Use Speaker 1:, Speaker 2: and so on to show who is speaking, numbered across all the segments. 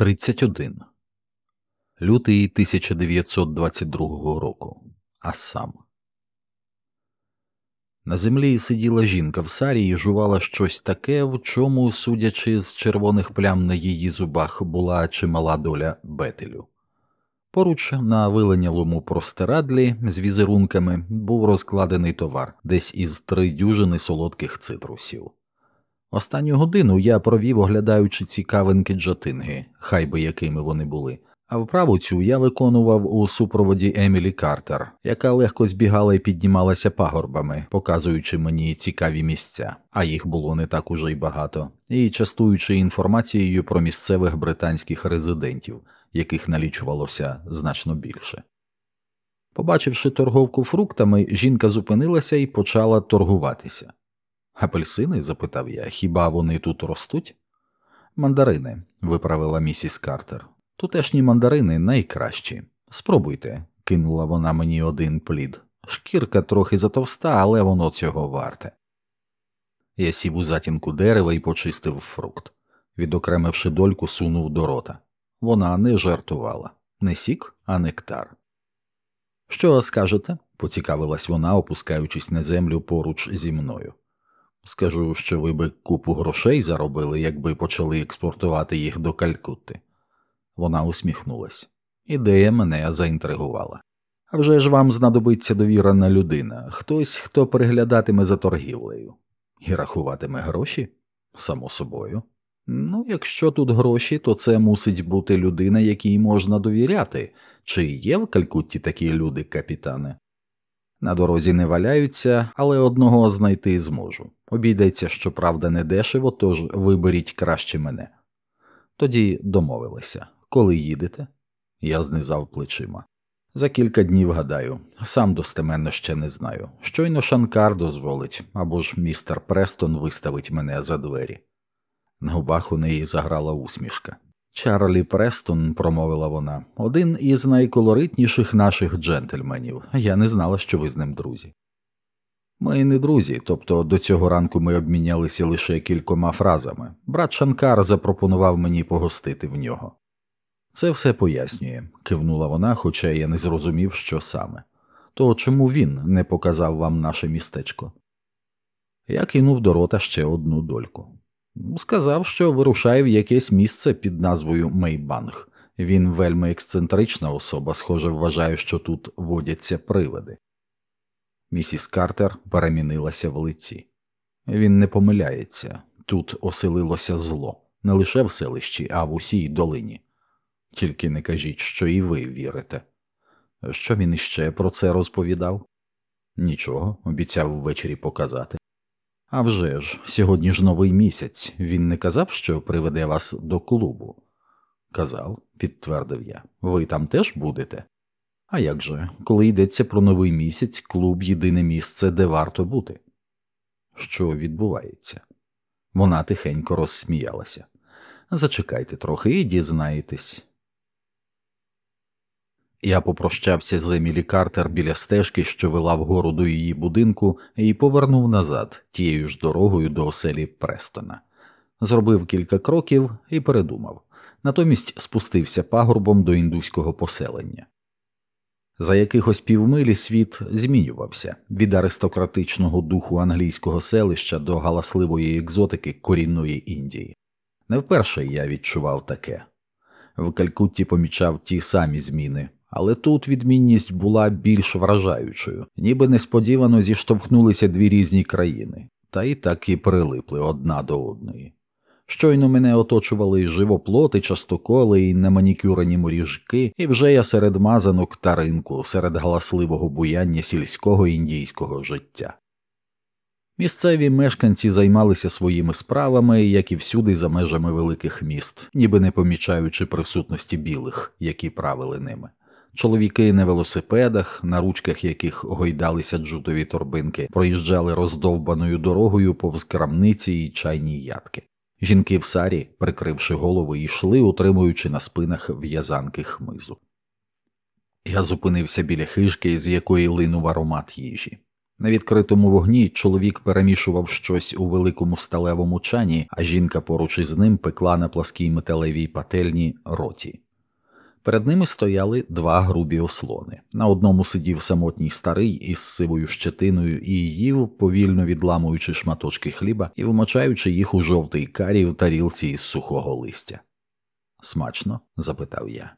Speaker 1: 31. Лютий 1922 року. Ассам. На землі сиділа жінка в сарі і жувала щось таке, в чому, судячи з червоних плям на її зубах, була чимала доля бетелю. Поруч на виленялому простирадлі з візерунками був розкладений товар десь із три дюжини солодких цитрусів. Останню годину я провів, оглядаючи цікавинки джатинги, хай би якими вони були, а вправу цю я виконував у супроводі Емілі Картер, яка легко збігала і піднімалася пагорбами, показуючи мені цікаві місця, а їх було не так уже й багато, і частуючи інформацією про місцевих британських резидентів, яких налічувалося значно більше. Побачивши торговку фруктами, жінка зупинилася і почала торгуватися. Апельсини? запитав я, хіба вони тут ростуть? Мандарини, виправила місіс Картер. Тутешні мандарини найкращі. Спробуйте, кинула вона мені один плід. Шкірка трохи затовста, але воно цього варте. Я сів у затінку дерева і почистив фрукт. Відокремивши дольку, сунув до рота. Вона не жартувала не сік, а нектар. Що скажете? поцікавилась вона, опускаючись на землю поруч зі мною. Скажу, що ви би купу грошей заробили, якби почали експортувати їх до Калькутти. Вона усміхнулась. Ідея мене заінтригувала. А вже ж вам знадобиться довірена людина, хтось, хто переглядатиме за торгівлею і рахуватиме гроші? Само собою. Ну, якщо тут гроші, то це мусить бути людина, якій можна довіряти. Чи є в Калькутті такі люди, капітане? На дорозі не валяються, але одного знайти зможу. Обійдеться, щоправда, не дешево, тож виберіть краще мене. Тоді домовилися. Коли їдете? Я знизав плечима. За кілька днів гадаю, сам достеменно ще не знаю. Щойно Шанкар дозволить або ж містер Престон виставить мене за двері. На губах у неї заграла усмішка. Чарлі Престон, промовила вона, один із найколоритніших наших джентльменів. Я не знала, що ви з ним друзі. Ми не друзі, тобто до цього ранку ми обмінялися лише кількома фразами. Брат Шанкар запропонував мені погостити в нього. Це все пояснює, кивнула вона, хоча я не зрозумів, що саме. То чому він не показав вам наше містечко? Я кинув до рота ще одну дольку. Сказав, що вирушає в якесь місце під назвою Мейбанг. Він вельми ексцентрична особа, схоже, вважає, що тут водяться привиди. Місіс Картер перемінилася в лиці. Він не помиляється тут оселилося зло не лише в селищі, а в усій долині. Тільки не кажіть, що і ви вірите. Що він іще про це розповідав? Нічого, обіцяв ввечері показати. А вже ж, сьогодні ж новий місяць. Він не казав, що приведе вас до клубу? Казав, підтвердив я. Ви там теж будете? А як же, коли йдеться про новий місяць, клуб єдине місце, де варто бути? Що відбувається? Вона тихенько розсміялася. Зачекайте трохи і дізнаєтесь. Я попрощався з Емілі Картер біля стежки, що вела вгору до її будинку, і повернув назад тією ж дорогою до оселі Престона. Зробив кілька кроків і передумав. Натомість спустився пагорбом до індуського поселення. За якихось півмилі світ змінювався від аристократичного духу англійського селища до галасливої екзотики корінної Індії. Не вперше я відчував таке. В Калькутті помічав ті самі зміни, але тут відмінність була більш вражаючою, ніби несподівано зіштовхнулися дві різні країни, та й так і прилипли одна до одної. Щойно мене оточували живоплоти, частоколи і неманікюрені моріжки, і вже я серед мазанок та ринку, серед галасливого буяння сільського індійського життя. Місцеві мешканці займалися своїми справами, як і всюди за межами великих міст, ніби не помічаючи присутності білих, які правили ними. Чоловіки на велосипедах, на ручках яких гойдалися джутові торбинки, проїжджали роздовбаною дорогою повз крамниці і чайні ядки. Жінки в сарі, прикривши голови, йшли, утримуючи на спинах в'язанки хмизу. Я зупинився біля хижки, з якої линув аромат їжі. На відкритому вогні чоловік перемішував щось у великому сталевому чані, а жінка поруч із ним пекла на пласкій металевій пательні роті. Перед ними стояли два грубі ослони. На одному сидів самотній старий із сивою щетиною і їв, повільно відламуючи шматочки хліба і вмочаючи їх у жовтий карі в тарілці із сухого листя. Смачно? запитав я.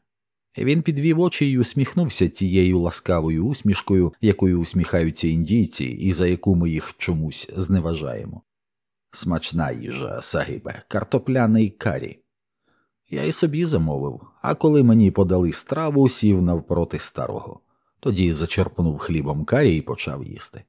Speaker 1: Він підвів очі і усміхнувся тією ласкавою усмішкою, якою усміхаються індійці, і за яку ми їх чомусь зневажаємо. Смачна їжа, Сагибе, картопляний карі. Я й собі замовив, а коли мені подали страву, сів навпроти старого. Тоді зачерпнув хлібом карі і почав їсти.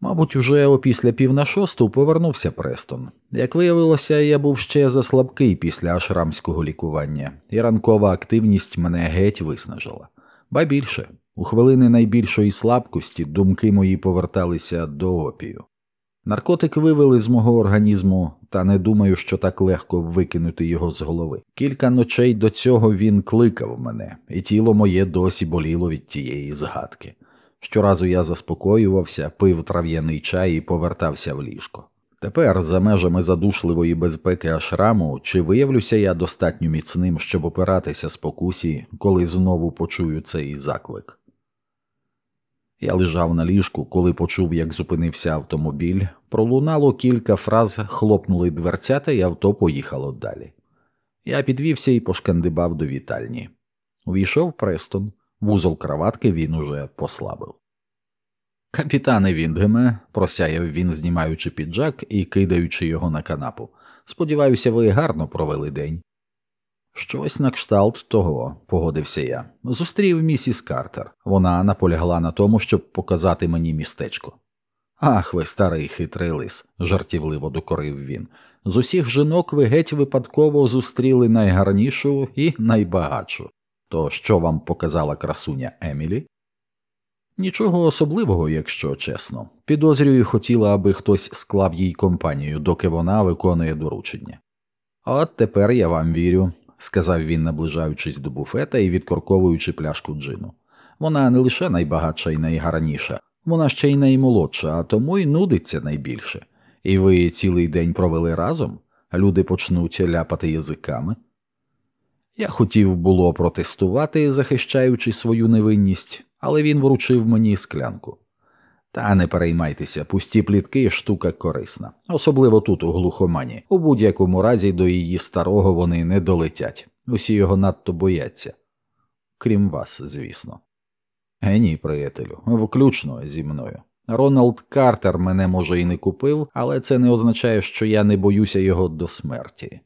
Speaker 1: Мабуть, уже опісля пів на шосту повернувся Престон. Як виявилося, я був ще заслабкий після ашрамського лікування, і ранкова активність мене геть виснажила. Ба більше, у хвилини найбільшої слабкості думки мої поверталися до опію. Наркотик вивели з мого організму, та не думаю, що так легко викинути його з голови. Кілька ночей до цього він кликав мене, і тіло моє досі боліло від тієї згадки. Щоразу я заспокоювався, пив трав'яний чай і повертався в ліжко. Тепер, за межами задушливої безпеки ашраму, чи виявлюся я достатньо міцним, щоб опиратися спокусі, коли знову почую цей заклик. Я лежав на ліжку, коли почув, як зупинився автомобіль, пролунало кілька фраз, хлопнули дверцята, і авто поїхало далі. Я підвівся і пошкандибав до вітальні. Увійшов Престон, вузол краватки він уже послабив. Капітане Віндгеме, просяяв він, знімаючи піджак і кидаючи його на канапу. Сподіваюся, ви гарно провели день. Щось на кшталт того, погодився я. Зустрів місіс Картер. Вона наполягла на тому, щоб показати мені містечко. Ах, ви старий хитрий лис, жартівливо докорив він. З усіх жінок ви геть випадково зустріли найгарнішу і найбагатшу. То що вам показала красуня Емілі? Нічого особливого, якщо чесно. Підозрюю, хотіла, аби хтось склав їй компанію, доки вона виконує доручення. От тепер я вам вірю, сказав він, наближаючись до буфета і відкорковуючи пляшку джину. Вона не лише найбагатша і найгарніша, вона ще й наймолодша, а тому й нудиться найбільше. І ви цілий день провели разом, люди почнуть ляпати язиками. Я хотів було протестувати, захищаючи свою невинність, але він вручив мені склянку. Та не переймайтеся, пусті плітки штука корисна, особливо тут, у глухомані. У будь-якому разі до її старого вони не долетять, усі його надто бояться, крім вас, звісно. Е, ні, приятелю, включно зі мною. Роналд Картер мене, може, і не купив, але це не означає, що я не боюся його до смерті.